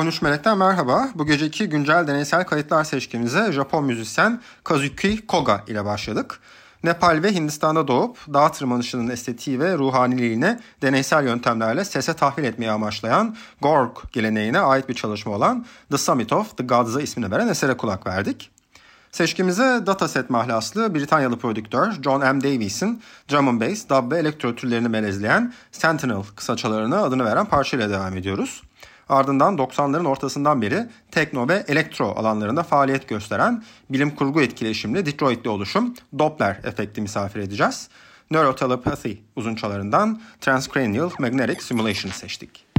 13 Melek'ten merhaba. Bu geceki güncel deneysel kayıtlar seçkimize Japon müzisyen Kazuki Koga ile başladık. Nepal ve Hindistan'da doğup dağ tırmanışının estetiği ve ruhaniliğine deneysel yöntemlerle sese tahvil etmeyi amaçlayan Gorg geleneğine ait bir çalışma olan The Summit of the Gods'a ismini veren esere kulak verdik. Seçkimize dataset mahlaslı Britanyalı prodüktör John M. Davies'in drum and bass, dub ve elektro türlerini melezleyen Sentinel kısaçalarına adını veren parçayla devam ediyoruz. Ardından 90'ların ortasından beri tekno ve elektro alanlarında faaliyet gösteren bilim kurgu etkileşimli Detroit'li oluşum Doppler efekti misafir edeceğiz. Neurotelepathy uzunçalarından Transcranial Magnetic Simulation seçtik.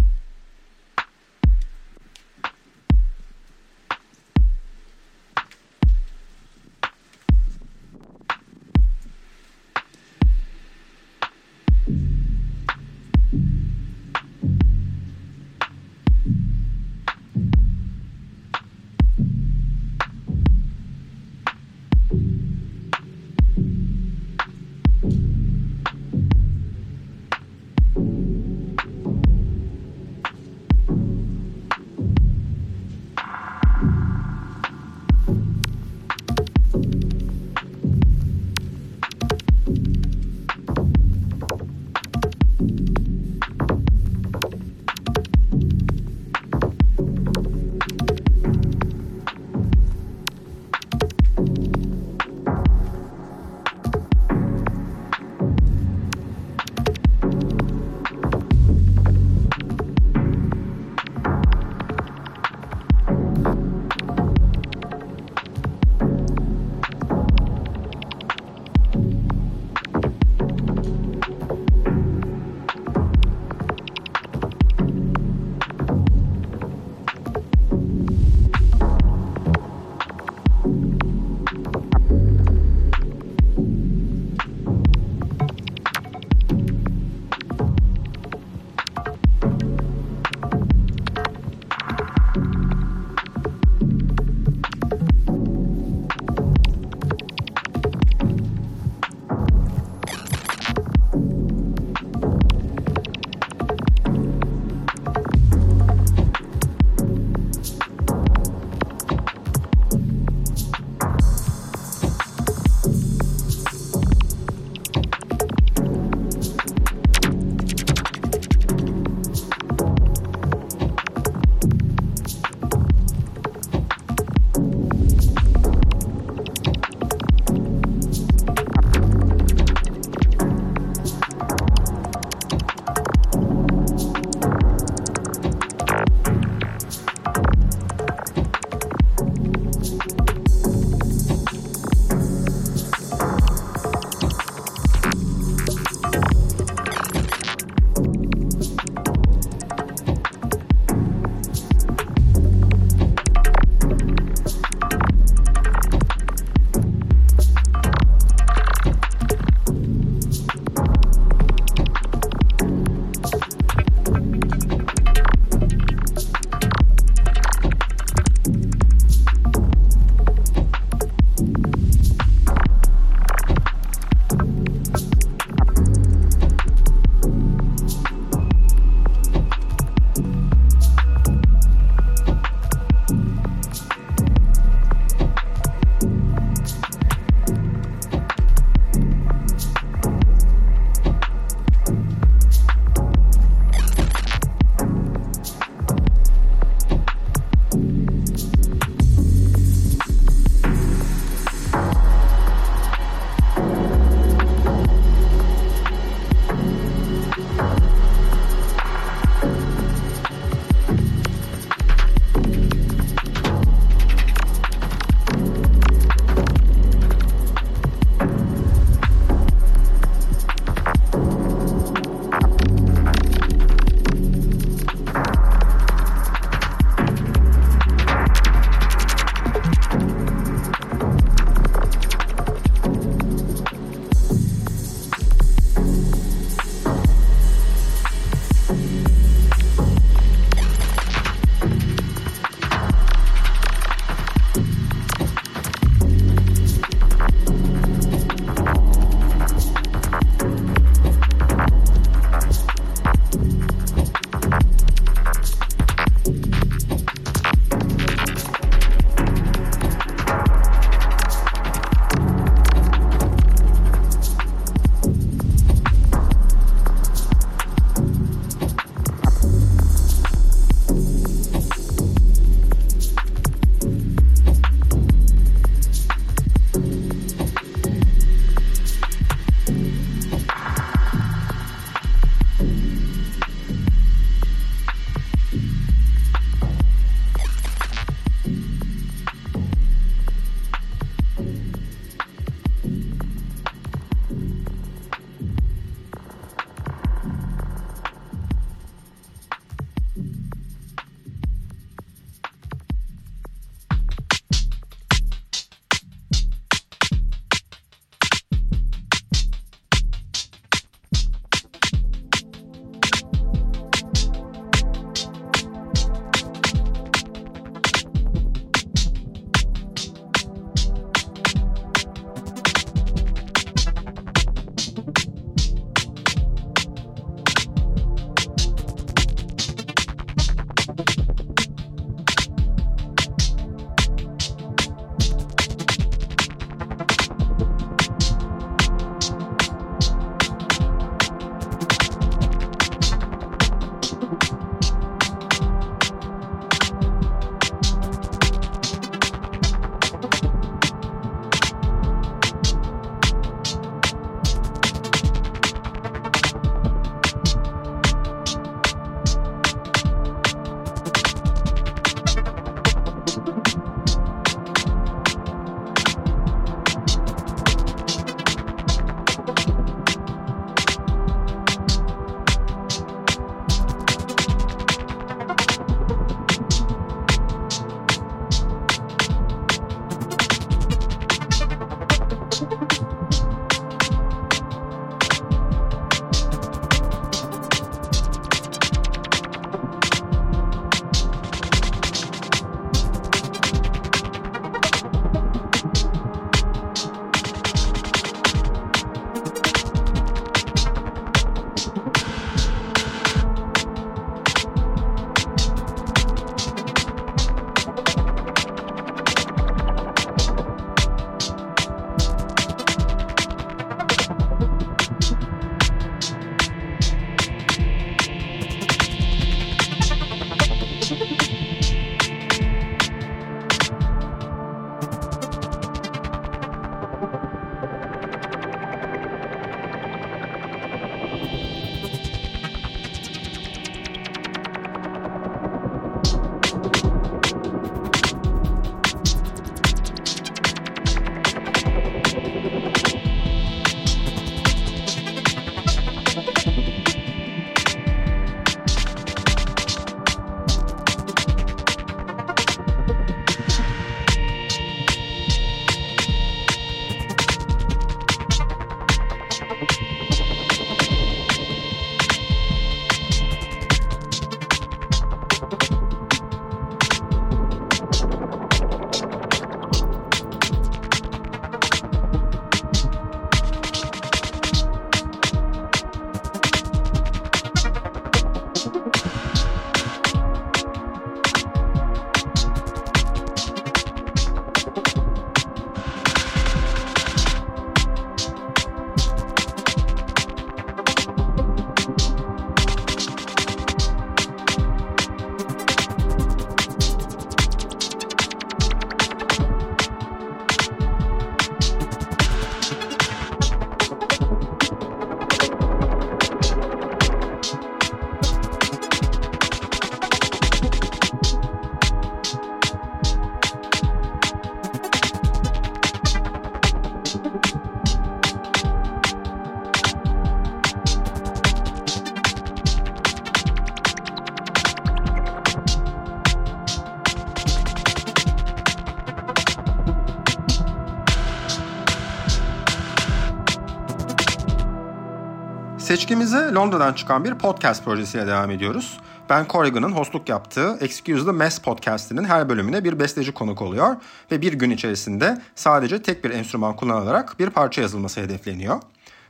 Seçkimize Londra'dan çıkan bir podcast projesiyle devam ediyoruz. Ben Corrigan'ın hostluk yaptığı Excuse the Mess podcastinin her bölümüne bir besteci konuk oluyor ve bir gün içerisinde sadece tek bir enstrüman kullanılarak bir parça yazılması hedefleniyor.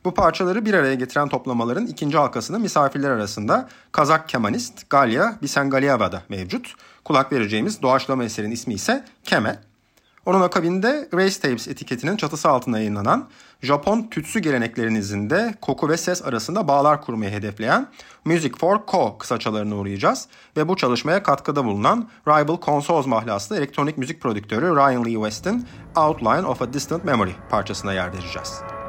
Bu parçaları bir araya getiren toplamaların ikinci halkasında misafirler arasında Kazak kemanist Galya Bisengalieva da mevcut. Kulak vereceğimiz doğaçlama eserin ismi ise Keme. Onun akabinde Race Tapes etiketinin çatısı altında yayınlanan Japon tütsü geleneklerinizin de koku ve ses arasında bağlar kurmayı hedefleyen Music for Co kısaçalarına uğrayacağız ve bu çalışmaya katkıda bulunan Rival Consoles mahlaslı elektronik müzik prodüktörü Ryan Lee West'in Outline of a Distant Memory parçasına yer vereceğiz.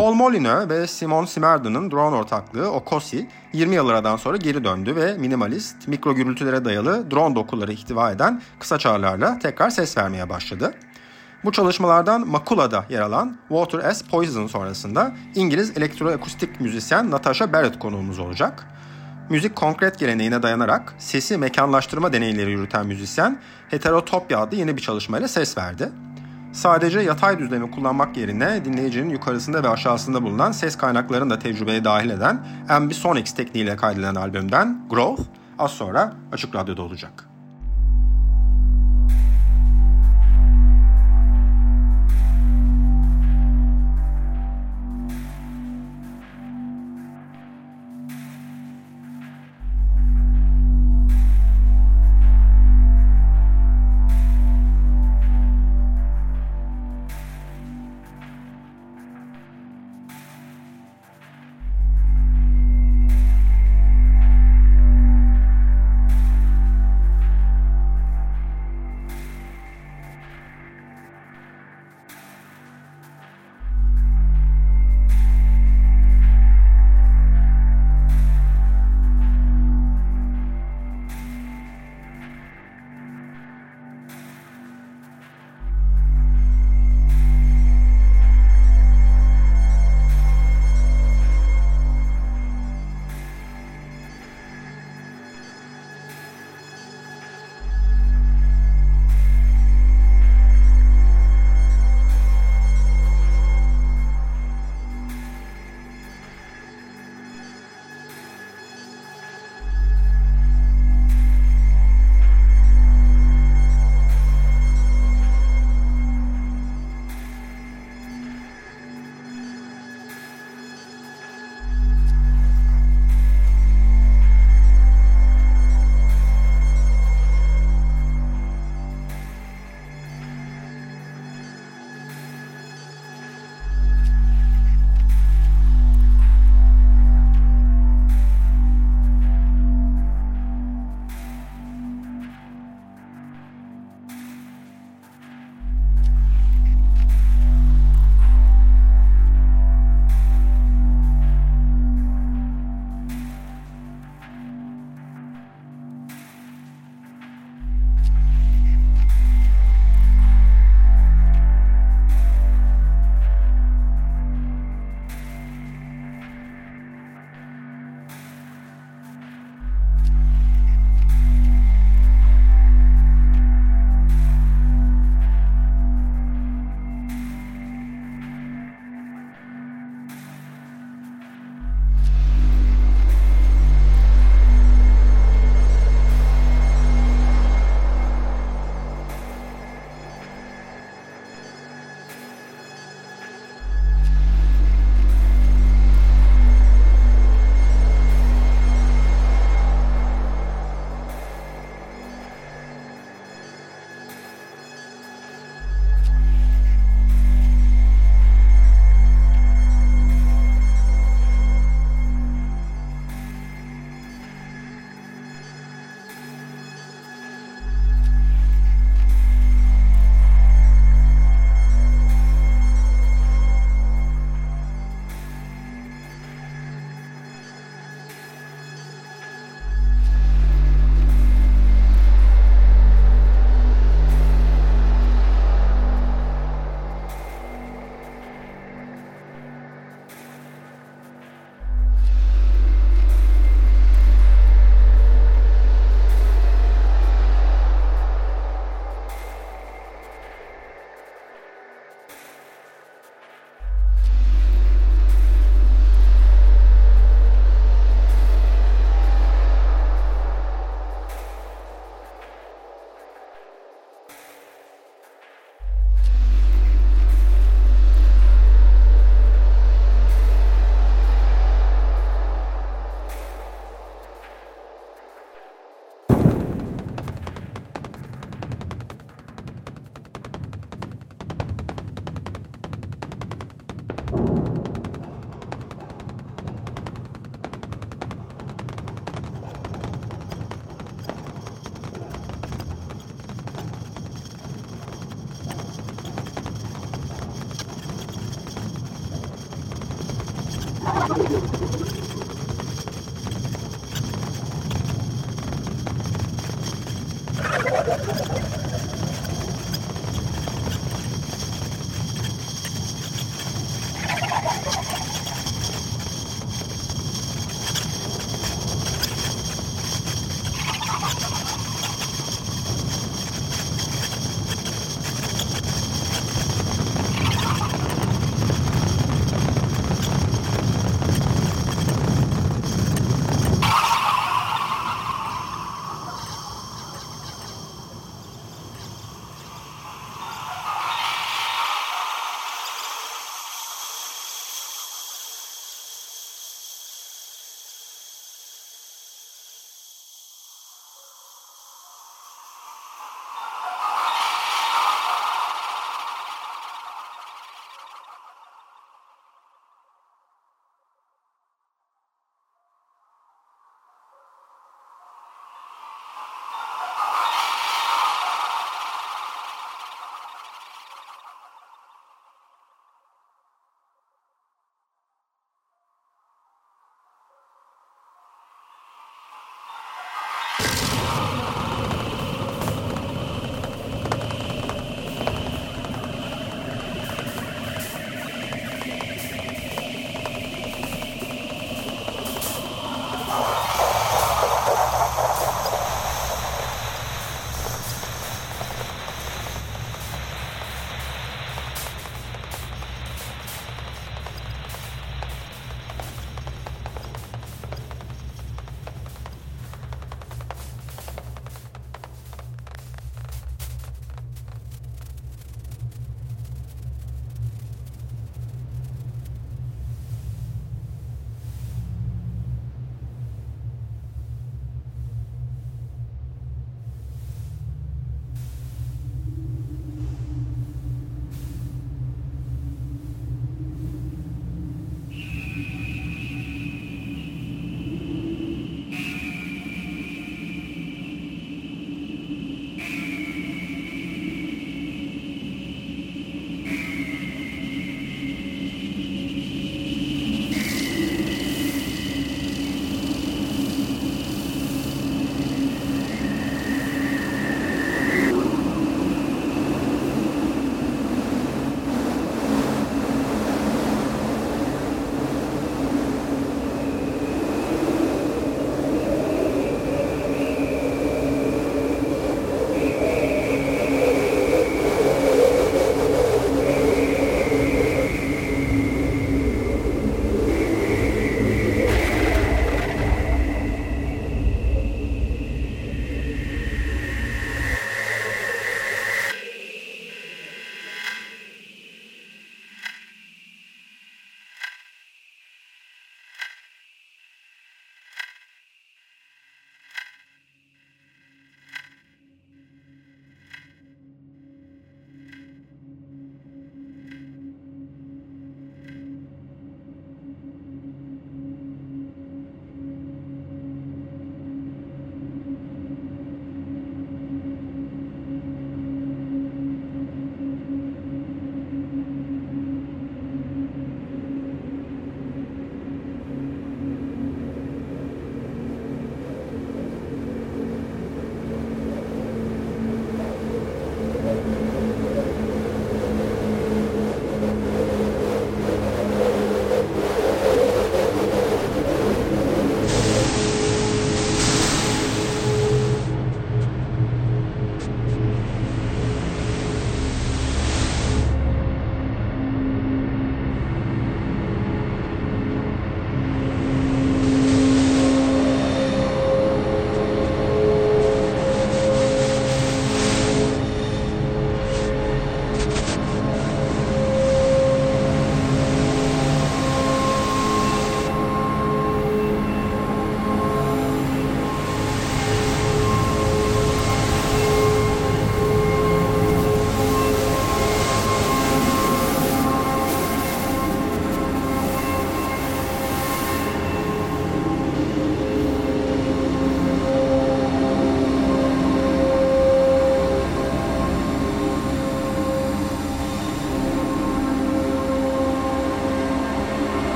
Paul Molyneux ve Simon Simardon'ın drone ortaklığı Okosi 20 yıl aradan sonra geri döndü ve minimalist, mikro gürültülere dayalı drone dokuları ihtiva eden kısa çağrılarla tekrar ses vermeye başladı. Bu çalışmalardan Makula'da yer alan Water as Poison sonrasında İngiliz elektroakustik müzisyen Natasha Barrett konuğumuz olacak. Müzik konkret geleneğine dayanarak sesi mekanlaştırma deneyleri yürüten müzisyen Heterotopya adlı yeni bir çalışmayla ses verdi. Sadece yatay düzlemi kullanmak yerine dinleyicinin yukarısında ve aşağısında bulunan ses kaynaklarını da tecrübeye dahil eden Ambisonics tekniğiyle kaydedilen albümden Growth az sonra Açık Radyo'da olacak.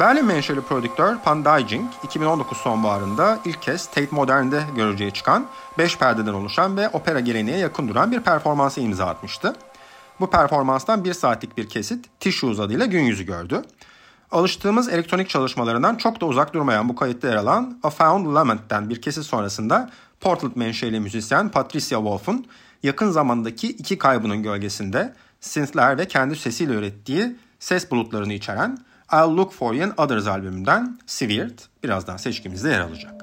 Berlin menşeli prodüktör Pan Daijing 2019 sonbaharında ilk kez Tate Modern'de görücüye çıkan 5 perdeden oluşan ve opera geleneğe yakın duran bir performansa imza atmıştı. Bu performanstan bir saatlik bir kesit Tissues adıyla gün yüzü gördü. Alıştığımız elektronik çalışmalarından çok da uzak durmayan bu kayıtta yer alan A Found Lament'ten bir kesit sonrasında Portland menşeli müzisyen Patricia Wolf'un yakın zamandaki iki kaybının gölgesinde synthler ve kendi sesiyle ürettiği ses bulutlarını içeren I'll Look For You in Others albümünden Severed birazdan seçkimizde yer alacak.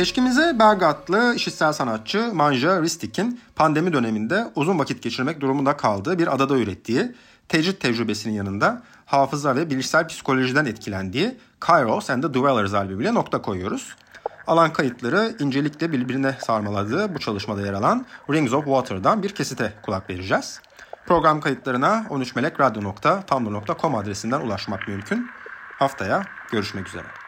Seçkimize Belgatlı işitsel sanatçı Manja Ristik'in pandemi döneminde uzun vakit geçirmek durumunda kaldığı bir adada ürettiği tecrit tecrübesinin yanında hafıza ve bilişsel psikolojiden etkilendiği Kairos and the Dwellers albümüyle nokta koyuyoruz. Alan kayıtları incelikle birbirine sarmaladığı bu çalışmada yer alan Rings of Water'dan bir kesite kulak vereceğiz. Program kayıtlarına 13melekradyo.tumblr.com adresinden ulaşmak mümkün. Haftaya görüşmek üzere.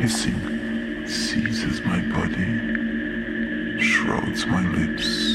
hissing seizes my body, shrouds my lips.